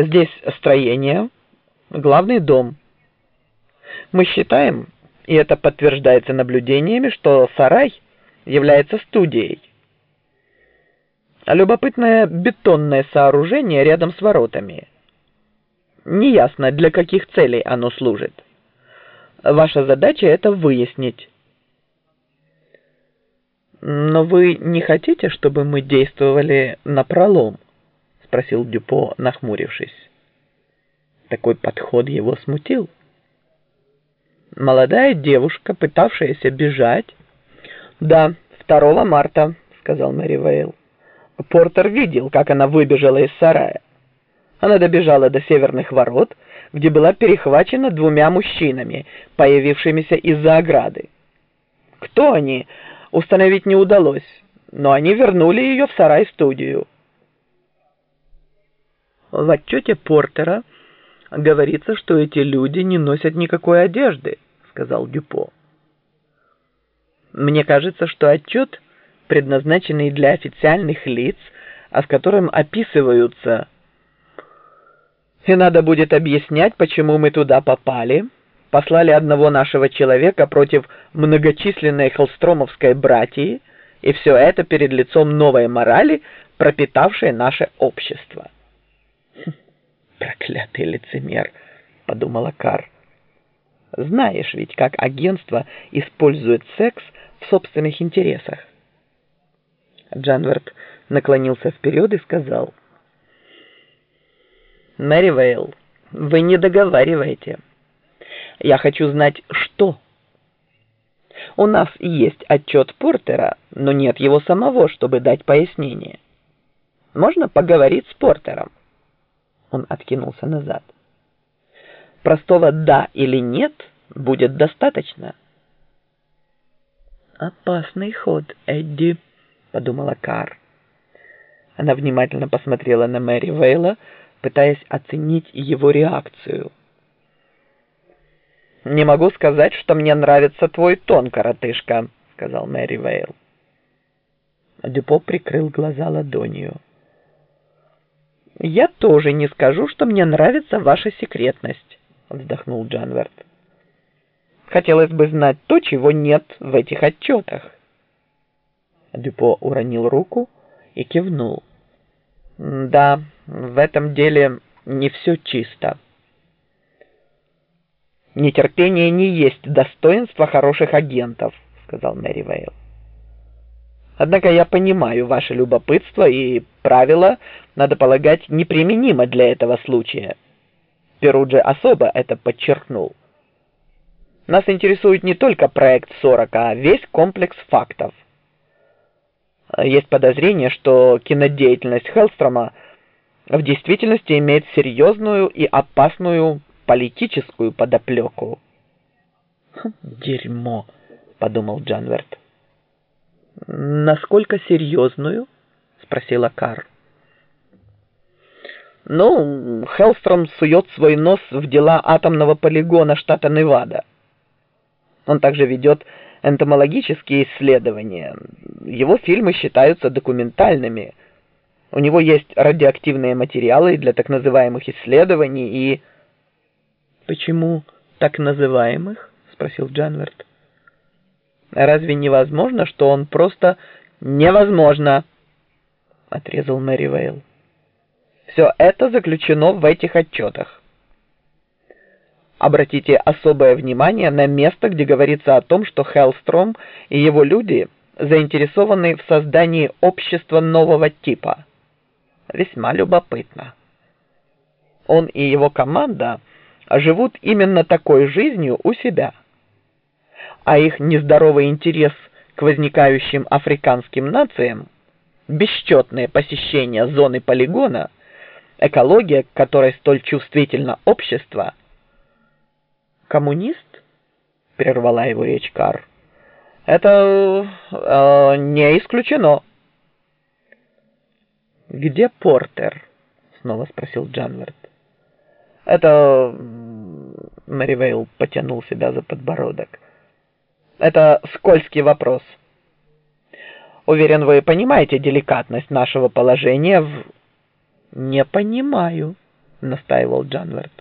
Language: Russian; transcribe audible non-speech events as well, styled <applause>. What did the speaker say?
Здесь строение, главный дом. Мы считаем, и это подтверждается наблюдениями, что сарай является студией. Любопытное бетонное сооружение рядом с воротами. Неясно, для каких целей оно служит. Ваша задача это выяснить. Но вы не хотите, чтобы мы действовали на пролом? Спросил Дюпо, нахмурившись. Такой подход его смутил. Молодая девушка, пытавшаяся бежать. Да, 2 марта, сказал Мэри Вейл. Портер видел, как она выбежала из сарая. Она добежала до северных ворот, где была перехвачена двумя мужчинами, появившимися из-за ограды. Кто они, установить не удалось, но они вернули ее в сарай-студию. В отчете Портера говорится, что эти люди не носят никакой одежды, сказал Дюпо. Мне кажется, что отчет, предназначенный для официальных лиц, а в котором описываются и надо будет объяснять, почему мы туда попали, послали одного нашего человека против многочисленной холстромовской братьи, и все это перед лицом новой морали, пропитавшей наше общество. <laughs> «Проклятый лицемер!» — подумала Кар. «Знаешь ведь, как агентство использует секс в собственных интересах?» Джанверт наклонился вперед и сказал — Мэри Вейл, вы не договариваете. Я хочу знать, что. У нас есть отчет Портера, но нет его самого, чтобы дать пояснение. Можно поговорить с Портером? Он откинулся назад. Простого «да» или «нет» будет достаточно. «Опасный ход, Эдди», — подумала Кар. Она внимательно посмотрела на Мэри Вейла, пытаясь оценить его реакцию. «Не могу сказать, что мне нравится твой тон, коротышка», — сказал Мэри Вейл. Дюпо прикрыл глаза ладонью. «Я тоже не скажу, что мне нравится ваша секретность», — вздохнул Джанверт. «Хотелось бы знать то, чего нет в этих отчетах». Дюпо уронил руку и кивнул. «Да, в этом деле не все чисто. Нетерпение не есть достоинство хороших агентов, сказал Мэри Вейл. Однако я понимаю ваше любопытство, и правило, надо полагать, неприменимо для этого случая. Перуджи особо это подчеркнул. Нас интересует не только проект 40, а весь комплекс фактов. Есть подозрение, что кинодеятельность Хеллстрома – в действительности имеет серьезную и опасную политическую подоплеку. «Хм, «Дерьмо», — подумал Джанверт. «Насколько серьезную?» — спросила Кар. «Ну, Хеллстром сует свой нос в дела атомного полигона штата Невада. Он также ведет энтомологические исследования. Его фильмы считаются документальными — у него есть радиоактивные материалы для так называемых исследований и... Почему так называемых? Спросил Джанверт. Разве невозможно, что он просто невозможно? Отрезал Мэри Вейл. Все это заключено в этих отчетах. Обратите особое внимание на место, где говорится о том, что Хеллстром и его люди заинтересованы в создании общества нового типа – весьма любопытно. Он и его команда живут именно такой жизнью у себя, а их нездоровый интерес к возникающим африканским нациям, бесчетное посещение зоны полигона, экология, к которой столь чувствительно общество. «Коммунист?» — прервала его речь Кар. «Это э, не исключено». «Где Портер?» — снова спросил Джанверт. «Это...» — Мэривейл потянул себя за подбородок. «Это скользкий вопрос. Уверен, вы понимаете деликатность нашего положения в...» «Не понимаю», — настаивал Джанвард.